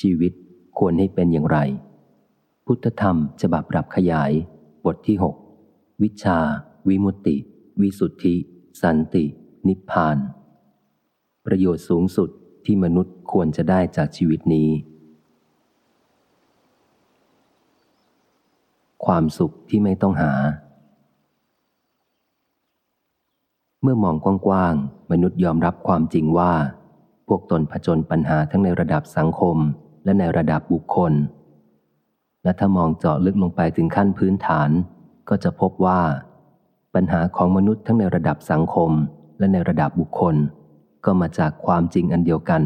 ชีวิตควรให้เป็นอย่างไร พุทธธรรมฉบับปรับขยาย บทที่ 6 วิชา วิมุตติ วิสุทธิ สันติ นิพพาน ประโยชน์สูงสุดที่มนุษย์ควรจะได้จากชีวิตนี้ ความสุขที่ไม่ต้องหา เมื่อมองกว้างๆ มนุษย์ยอมรับความจริงว่า พวกตนผจญปัญหาทั้งในระดับสังคม และในระดับบุคคล และถ้ามองเจาะลึกลงไปถึงขั้นพื้นฐาน ก็จะพบว่า ปัญหาของมนุษย์ทั้งในระดับสังคมและในระดับบุคคล ก็มาจากความจริงอันเดียวกัน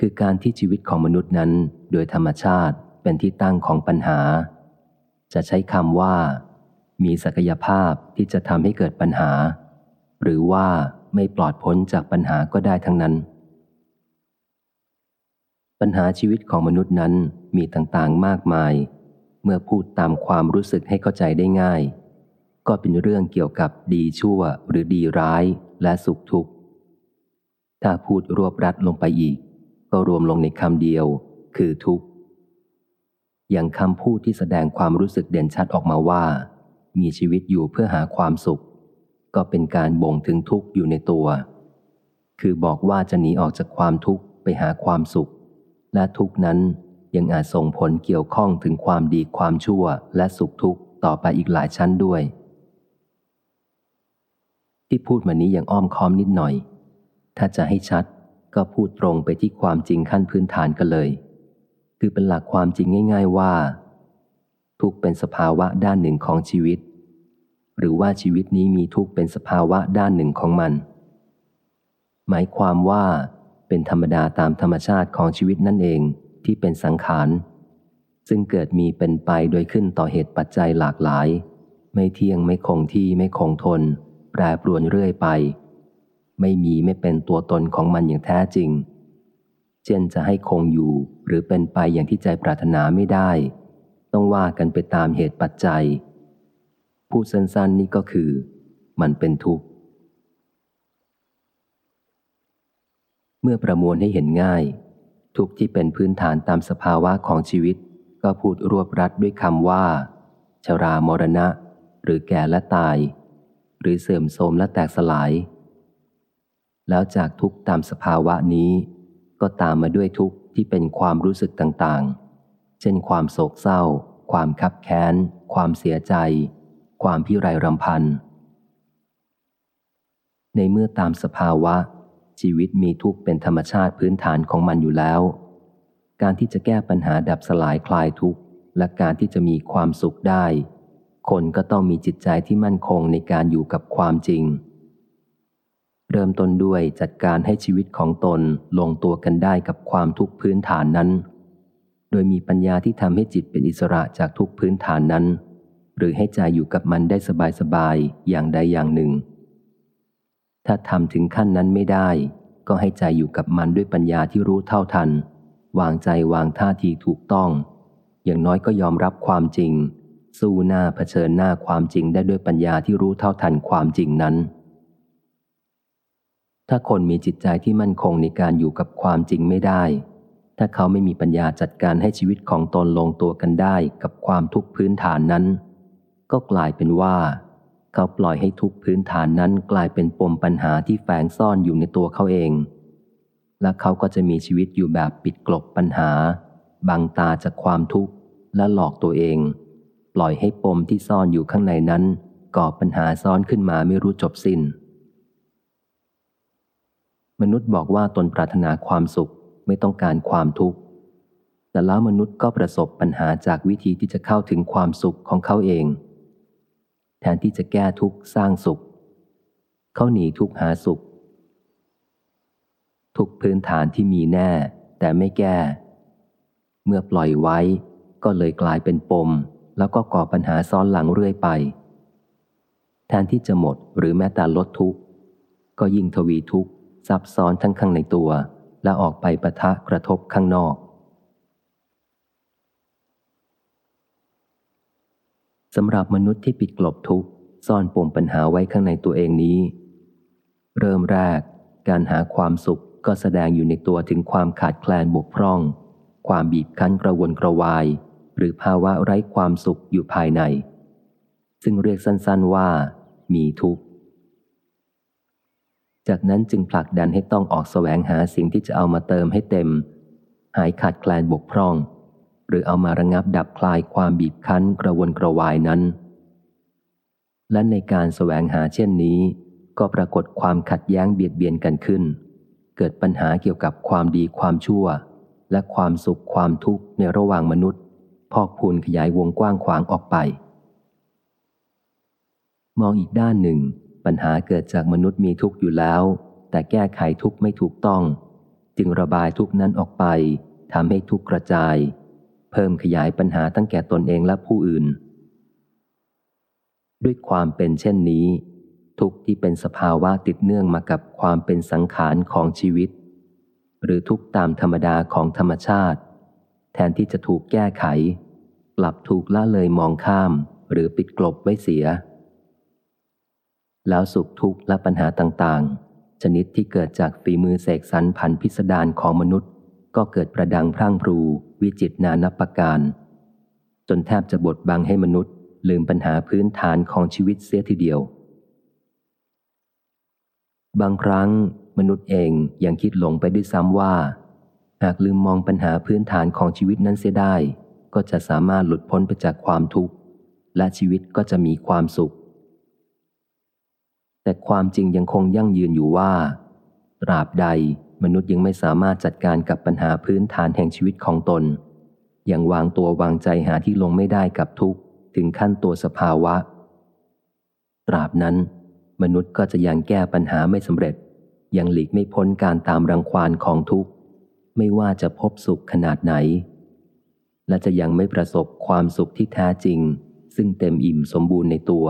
คือการที่ชีวิตของมนุษย์นั้น โดยธรรมชาติเป็นที่ตั้งของปัญหา จะใช้คำว่า มีศักยภาพที่จะทำให้เกิดปัญหา หรือว่าไม่ปลอดพ้นจากปัญหาก็ได้ทั้งนั้น ปัญหาชีวิตของมนุษย์นั้นมีต่างๆมากมาย เมื่อพูดตามความรู้สึกให้เข้าใจได้ง่าย ก็เป็นเรื่องเกี่ยวกับดีชั่วหรือดีร้ายและสุขทุกข์ ถ้าพูดรวบรัดลงไปอีก ก็รวมลงในคำเดียว คือทุกข์ อย่างคำพูดที่แสดงความรู้สึกเด่นชัดออกมาว่า มีชีวิตอยู่เพื่อหาความสุข ก็เป็นการบ่งถึงทุกข์อยู่ในตัว คือบอกว่าจะหนีออกจากความทุกข์ไปหาความสุข และทุกนั้นยังอาจส่งผลเกี่ยวข้องถึงความดีความชั่วและสุขทุกข์ต่อไปอีกหลายชั้นด้วย ที่พูดมานี้ยังอ้อมค้อมนิดหน่อย ถ้าจะให้ชัดก็พูดตรงไปที่ความจริงขั้นพื้นฐานกันเลย คือเป็นหลักความจริงง่าย ๆว่า ทุกเป็นสภาวะด้านหนึ่งของชีวิต หรือว่าชีวิตนี้มีทุกเป็นสภาวะด้านหนึ่งของมัน หมายความว่า เป็นธรรมดาตามธรรมชาติของชีวิตนั่นเองที่เป็นสังขาร ซึ่งเกิดมีเป็นไปโดยขึ้นต่อเหตุปัจจัยหลากหลาย ไม่เที่ยงไม่คงที่ไม่คงทน แปรปรวนเรื่อยไป ไม่มีไม่เป็นตัวตนของมันอย่างแท้จริง เช่นจะให้คงอยู่หรือเป็นไปอย่างที่ใจปรารถนาไม่ได้ ต้องว่ากันไปตามเหตุปัจจัย พูดสั้นๆนี่ก็คือ มันเป็นทุกข์ เมื่อประมวลให้เห็นง่าย ทุกที่เป็นพื้นฐานตามสภาวะของชีวิต ก็พูดรวบรัดด้วยคำว่า ชรามรณะ หรือแก่และตาย หรือเสื่อมโทรมและแตกสลาย แล้วจากทุกตามสภาวะนี้ ก็ตามมาด้วยทุกที่เป็นความรู้สึกต่างๆ เช่นความโศกเศร้า ความคับแค้น ความเสียใจ ความพิไรรำพัน ในเมื่อตามสภาวะ ชีวิตมีทุกข์เป็นธรรมชาติพื้นฐานของมันอยู่แล้ว การที่จะแก้ปัญหาดับสลายคลายทุกข์ และการที่จะมีความสุขได้ คนก็ต้องมีจิตใจที่มั่นคงในการอยู่กับความจริง เริ่มต้นด้วยจัดการให้ชีวิตของตนลงตัวกันได้กับความทุกข์พื้นฐานนั้น โดยมีปัญญาที่ทำให้จิตเป็นอิสระจากทุกพื้นฐานนั้น หรือให้ใจอยู่กับมันได้สบายๆอย่างใดอย่างหนึ่ง ถ้าทำถึงขั้นนั้นไม่ได้ ก็ให้ใจอยู่กับมันด้วยปัญญาที่รู้เท่าทัน วางใจวางท่าทีถูกต้อง อย่างน้อยก็ยอมรับความจริง สู้หน้าเผชิญหน้าความจริงได้ด้วยปัญญาที่รู้เท่าทันความจริงนั้น ถ้าคนมีจิตใจที่มั่นคงในการอยู่กับความจริงไม่ได้ ถ้าเขาไม่มีปัญญาจัดการให้ชีวิตของตนลงตัวกันได้กับความทุกข์พื้นฐานนั้น ก็กลายเป็นว่า เขาปล่อยให้ทุกพื้นฐานนั้นกลายเป็นปมปัญหาที่แฝงซ่อนอยู่ในตัวเขาเอง และเขาก็จะมีชีวิตอยู่แบบปิดกลบปัญหา บังตาจากความทุกข์และหลอกตัวเอง ปล่อยให้ปมที่ซ่อนอยู่ข้างในนั้นก่อปัญหาซ้อนขึ้นมาไม่รู้จบสิน้น มนุษย์บอกว่าตนปรารถนาความสุขไม่ต้องการความทุกข์ แต่แล้วมนุษย์ก็ประสบปัญหาจากวิธีที่จะเข้าถึงความสุขของเขาเอง แทนที่จะแก้ทุกข์สร้างสุข เขาหนีทุกข์หาสุข ทุกพื้นฐานที่มีแน่ แต่ไม่แก้ เมื่อปล่อยไว้ ก็เลยกลายเป็นปม แล้วก็ก่อปัญหาซ้อนหลังเรื่อยไป แทนที่จะหมดหรือแม้แต่ลดทุกข์ ก็ยิ่งทวีทุกข์ซับซ้อนทั้งข้างในตัว และออกไปประทะกระทบข้างนอก สำหรับมนุษย์ที่ปิดกลบทุกซ่อนปมปัญหาไว้ข้างในตัวเองนี้ เริ่มแรก การหาความสุขก็แสดงอยู่ในตัวถึงความขาดแคลนบกพร่อง ความบีบคั้นกระวนกระวาย หรือภาวะไร้ความสุขอยู่ภายใน ซึ่งเรียกสั้นๆว่า มีทุกข์ จากนั้นจึงผลักดันให้ต้องออกแสวงหาสิ่งที่จะเอามาเติมให้เต็ม หายขาดแคลนบกพร่อง หรือเอามาระงับดับคลายความบีบคั้นกระวนกระวายนั้น และในการแสวงหาเช่นนี้ ก็ปรากฏความขัดแย้งเบียดเบียนกันขึ้น เกิดปัญหาเกี่ยวกับความดีความชั่ว และความสุขความทุกข์ในระหว่างมนุษย์ พอกพูนขยายวงกว้างขวางออกไป มองอีกด้านหนึ่ง ปัญหาเกิดจากมนุษย์มีทุกข์อยู่แล้ว แต่แก้ไขทุกข์ไม่ถูกต้อง จึงระบายทุกข์นั้นออกไปทำให้ทุกข์กระจาย เพิ่มขยายปัญหาตั้งแก่ตนเองและผู้อื่น ด้วยความเป็นเช่นนี้ ทุกที่เป็นสภาวะติดเนื่องมากับความเป็นสังขารของชีวิต หรือทุกตามธรรมดาของธรรมชาติ แทนที่จะถูกแก้ไข กลับถูกละเลยมองข้าม หรือปิดกลบไว้เสีย แล้วสุขทุกข์และปัญหาต่างๆ ชนิดที่เกิดจากฝีมือเสกสรรพันพิสดารของมนุษย์ ก็เกิดประดังพร่างพรูวิจิตนานับประการ จนแทบจะบดบังให้มนุษย์ ลืมปัญหาพื้นฐานของชีวิตเสียทีเดียว บางครั้งมนุษย์เองยังคิดหลงไปด้วยซ้ำว่า หากลืมมองปัญหาพื้นฐานของชีวิตนั้นเสียได้ ก็จะสามารถหลุดพ้นไปจากความทุกข์ และชีวิตก็จะมีความสุข แต่ความจริงยังคงยั่งยืนอยู่ว่า ตราบใด มนุษย์ยังไม่สามารถจัดการกับปัญหาพื้นฐานแห่งชีวิตของตนยังวางตัววางใจหาที่ลงไม่ได้กับทุกข์ถึงขั้นตัวสภาวะ ตราบนั้น มนุษย์ก็จะยังแก้ปัญหาไม่สำเร็จ ยังหลีกไม่พ้นการตามรังควานของทุกข์ ไม่ว่าจะพบสุขขนาดไหน และจะยังไม่ประสบความสุขที่แท้จริง ซึ่งเต็มอิ่มสมบูรณ์ในตัว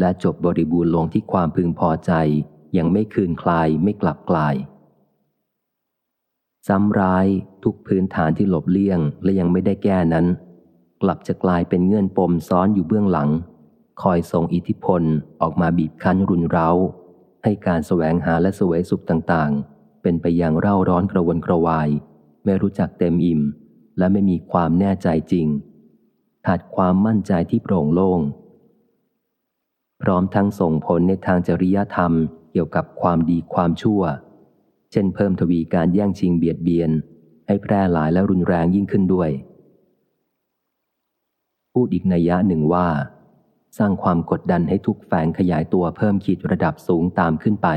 และจบบริบูรณ์ลงที่ความพึงพอใจยังไม่คืนคลายไม่กลับกลาย ซ้ำร้ายทุกพื้นฐานที่หลบเลี่ยงและยังไม่ได้แก้นั้น กลับจะกลายเป็นเงื่อนปมซ้อนอยู่เบื้องหลัง คอยส่งอิทธิพลออกมาบีบคั้นรุนเร้า ให้การแสวงหาและสวยสุขต่างๆ เป็นไปอย่างเร่าร้อนกระวนกระวาย ไม่รู้จักเต็มอิ่ม และไม่มีความแน่ใจจริงขาดความมั่นใจที่โปร่งโล่งพร้อมทั้งส่งผลในทางจริยธรรมเกี่ยวกับความดีความชั่ว เช่นเพิ่มทวีการแย่งชิงเบียดเบียน ให้แพร่หลายและรุนแรงยิ่งขึ้นด้วย พูดอีกนัยยะหนึ่งว่า สร้างความกดดันให้ทุกแฝงขยายตัวเพิ่มขีดระดับสูงตามขึ้นไป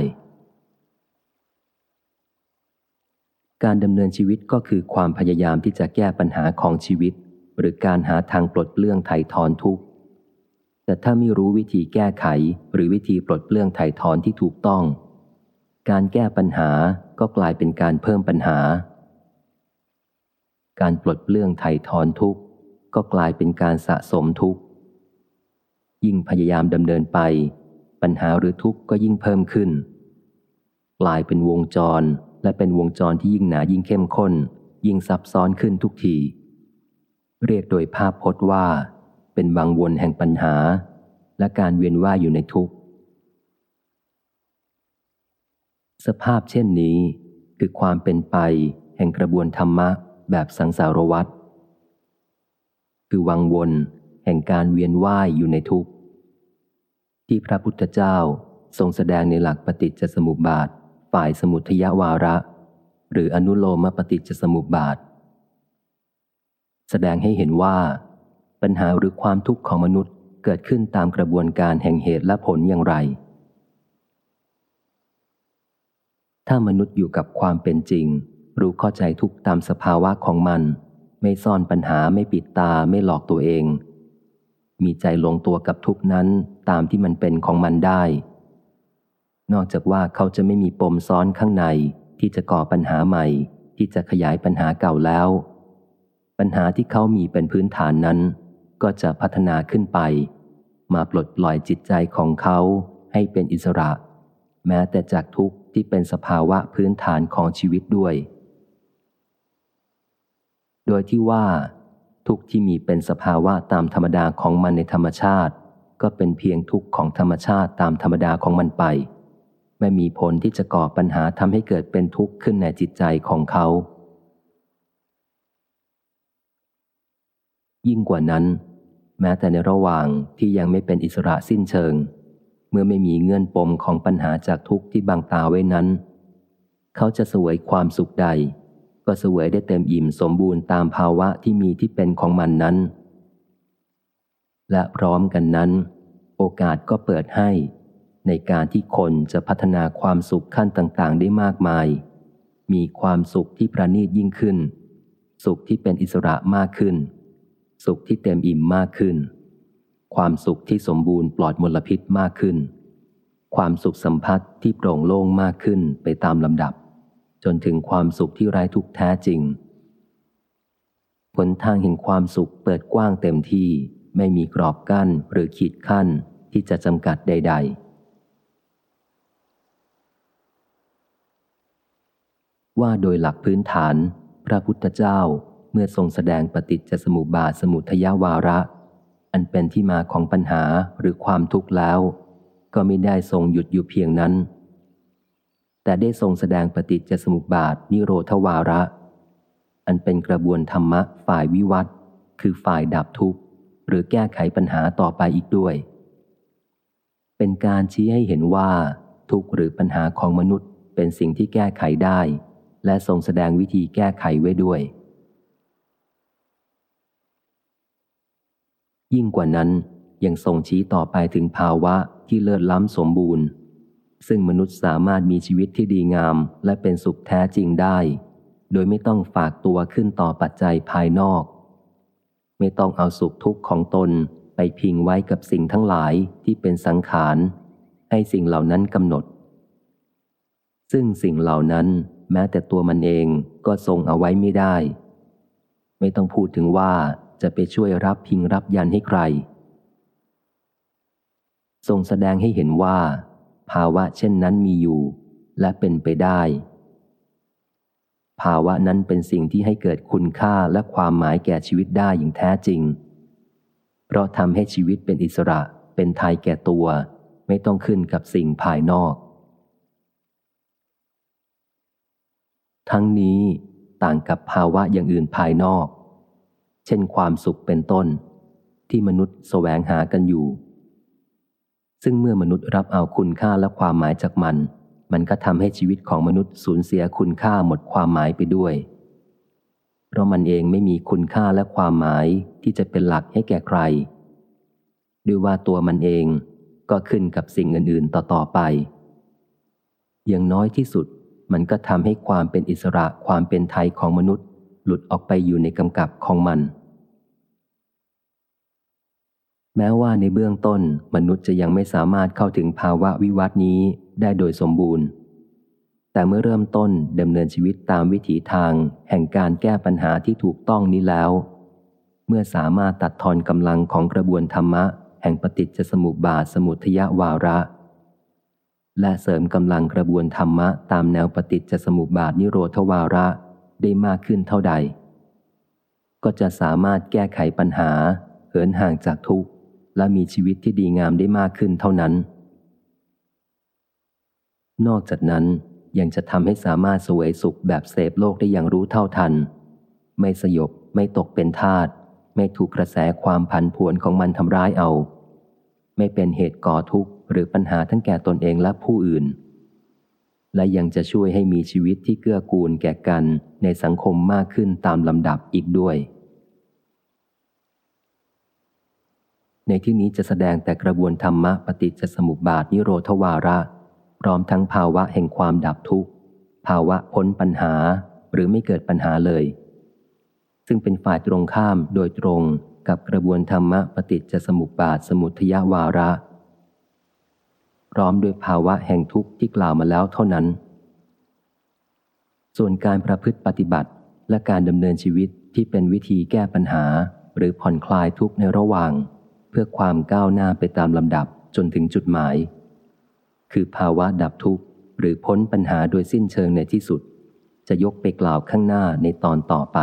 การดำเนินชีวิตก็คือความพยายามที่จะแก้ปัญหาของชีวิต หรือการหาทางปลดเปลื้องไถ่ถอนทุกข์แต่ถ้าไม่รู้วิธีแก้ไขหรือวิธีปลดเปลื้องไถ่ถอนที่ถูกต้อง การแก้ปัญหาก็กลายเป็นการเพิ่มปัญหา การปลดเปลื้องไถ่ถอนทุกข์ ก็กลายเป็นการสะสมทุกข์ ยิ่งพยายามดำเนินไป ปัญหาหรือทุกข์ก็ยิ่งเพิ่มขึ้น กลายเป็นวงจรและเป็นวงจรที่ยิ่งหนายิ่งเข้มข้น ยิ่งซับซ้อนขึ้นทุกที เรียกโดยภาพพจน์ว่า เป็นวังวนแห่งปัญหา และการเวียนว่ายอยู่ในทุกข์ สภาพเช่นนี้คือความเป็นไปแห่งกระบวนธรรมะแบบสังสารวัฏคือวังวนแห่งการเวียนว่ายอยู่ในทุกข์ ที่พระพุทธเจ้าทรงแสดงในหลักปฏิจจสมุปบาทฝ่ายสมุทยวาระ หรืออนุโลมปฏิจจสมุปบาท แสดงให้เห็นว่า ปัญหาหรือความทุกข์ของมนุษย์เกิดขึ้นตามกระบวนการแห่งเหตุและผลอย่างไร ถ้ามนุษย์อยู่กับความเป็นจริง รู้เข้าใจทุกตามสภาวะของมัน ไม่ซ่อนปัญหาไม่ปิดตาไม่หลอกตัวเอง มีใจลงตัวกับทุกนั้นตามที่มันเป็นของมันได้ นอกจากว่าเขาจะไม่มีปมซ้อนข้างในที่จะก่อปัญหาใหม่ ที่จะขยายปัญหาเก่าแล้ว ปัญหาที่เขามีเป็นพื้นฐานนั้น ก็จะพัฒนาขึ้นไป มาปลดปล่อยจิตใจของเขาให้เป็นอิสระ แม้แต่จากทุกข์ ที่เป็นสภาวะพื้นฐานของชีวิตด้วย โดยที่ว่า ทุกที่มีเป็นสภาวะตามธรรมดาของมันในธรรมชาติ ก็เป็นเพียงทุกข์ของธรรมชาติตามธรรมดาของมันไป ไม่มีผลที่จะก่อปัญหาทำให้เกิดเป็นทุกข์ขึ้นในจิตใจของเขา ยิ่งกว่านั้น แม้แต่ในระหว่างที่ยังไม่เป็นอิสระสิ้นเชิง เมื่อไม่มีเงื่อนปมของปัญหาจากทุกข์ที่บังตาไว้นั้น เขาจะสวยความสุขใด ก็สวยได้เต็มอิ่มสมบูรณ์ตามภาวะที่มีที่เป็นของมันนั้น และพร้อมกันนั้น โอกาสก็เปิดให้ ในการที่คนจะพัฒนาความสุขขั้นต่างๆ ได้มากมาย มีความสุขที่ประณีตยิ่งขึ้น สุขที่เป็นอิสระมากขึ้น สุขที่เต็มอิ่มมากขึ้น ความสุขที่สมบูรณ์ปลอดมลพิษมากขึ้น ความสุขสัมผัสที่โปร่งโล่งมากขึ้นไปตามลำดับ จนถึงความสุขที่ไร้ทุกแท้จริงผลทางแห่งความสุขเปิดกว้างเต็มที่ไม่มีกรอบกั้นหรือขีดขั้นที่จะจำกัดใด ๆ ว่าโดยหลักพื้นฐาน พระพุทธเจ้าเมื่อทรงแสดงปฏิจจสมุปบาทสมุทยาวาระ อันเป็นที่มาของปัญหาหรือความทุกข์แล้ว ก็ไม่ได้ทรงหยุดอยู่เพียงนั้น แต่ได้ทรงแสดงปฏิจจสมุปบาทนิโรธวาระ อันเป็นกระบวนธรรมะฝ่ายวิวัตคือฝ่ายดับทุกข์ หรือแก้ไขปัญหาต่อไปอีกด้วย เป็นการชี้ให้เห็นว่า ทุกข์หรือปัญหาของมนุษย์เป็นสิ่งที่แก้ไขได้ และทรงแสดงวิธีแก้ไขไว้ด้วย ยิ่งกว่านั้นยังทรงชี้ต่อไปถึงภาวะที่เลิศล้ำสมบูรณ์ ซึ่งมนุษย์สามารถมีชีวิตที่ดีงามและเป็นสุขแท้จริงได้ โดยไม่ต้องฝากตัวขึ้นต่อปัจจัยภายนอก ไม่ต้องเอาสุขทุกข์ของตนไปพิงไว้กับสิ่งทั้งหลายที่เป็นสังขาร ให้สิ่งเหล่านั้นกำหนด ซึ่งสิ่งเหล่านั้นแม้แต่ตัวมันเองก็ทรงเอาไว้ไม่ได้ ไม่ต้องพูดถึงว่า จะไปช่วยรับพิงรับยันให้ใคร ทรงแสดงให้เห็นว่า ภาวะเช่นนั้นมีอยู่ และเป็นไปได้ ภาวะนั้นเป็นสิ่งที่ให้เกิดคุณค่าและความหมายแก่ชีวิตได้อย่างแท้จริง เพราะทำให้ชีวิตเป็นอิสระเป็นไทยแก่ตัว ไม่ต้องขึ้นกับสิ่งภายนอก ทั้งนี้ต่างกับภาวะอย่างอื่นภายนอก เช่นความสุขเป็นต้น ที่มนุษย์แสวงหากันอยู่ ซึ่งเมื่อมนุษย์รับเอาคุณค่าและความหมายจากมัน มันก็ทำให้ชีวิตของมนุษย์สูญเสียคุณค่าหมดความหมายไปด้วย เพราะมันเองไม่มีคุณค่าและความหมายที่จะเป็นหลักให้แก่ใคร ด้วยว่าตัวมันเองก็ขึ้นกับสิ่งอื่นๆต่อๆไป อย่างน้อยที่สุดมันก็ทำให้ความเป็นอิสระความเป็นไทยของมนุษย์ หลุดออกไปอยู่ในกำกับของมัน แม้ว่าในเบื้องต้นมนุษย์จะยังไม่สามารถเข้าถึงภาวะวิวัฒนี้ได้โดยสมบูรณ์ แต่เมื่อเริ่มต้นดำเนินชีวิตตามวิถีทาง แห่งการแก้ปัญหาที่ถูกต้องนี้แล้ว เมื่อสามารถตัดทอนกำลังของกระบวนธรรมะ แห่งปฏิจจสมุปบาทสมุทยวาระ และเสริมกำลังกระบวนธรรมะตามแนวปฏิจจสมุปบาทนิโรธวาระได้มากขึ้นเท่าใด ก็จะสามารถแก้ไขปัญหา เหินห่างจากทุกข์ และมีชีวิตที่ดีงามได้มากขึ้นเท่านั้น นอกจากนั้นยังจะทำให้สามารถสวยสุขแบบเสพโลกได้อย่างรู้เท่าทัน ไม่สยบไม่ตกเป็นทาตไม่ถูกกระแสความผันผวนของมันทำร้ายเอา ไม่เป็นเหตุก่อทุกข์หรือปัญหาทั้งแก่ตนเองและผู้อื่น และยังจะช่วยให้มีชีวิตที่เกื้อกูลแก่กันในสังคมมากขึ้นตามลำดับอีกด้วย ในที่นี้จะแสดงแต่กระบวนธรรมะปฏิจจสมุปบาทนิโรธวาระ พร้อมทั้งภาวะแห่งความดับทุกข์ ภาวะพ้นปัญหาหรือไม่เกิดปัญหาเลย ซึ่งเป็นฝ่ายตรงข้ามโดยตรงกับกระบวนธรรมะปฏิจจสมุปบาทสมุทยวาระ พร้อมด้วยภาวะแห่งทุกข์ที่กล่าวมาแล้วเท่านั้น ส่วนการประพฤติปฏิบัติและการดำเนินชีวิตที่เป็นวิธีแก้ปัญหา หรือผ่อนคลายทุกข์ในระหว่าง พื่อความก้าวหน้าไปตามลำดับจนถึงจุดหมาย คือภาวะดับทุกข์หรือพ้นปัญหาโดยสิ้นเชิงในที่สุด จะยกไปกล่าวข้างหน้าในตอนต่อไป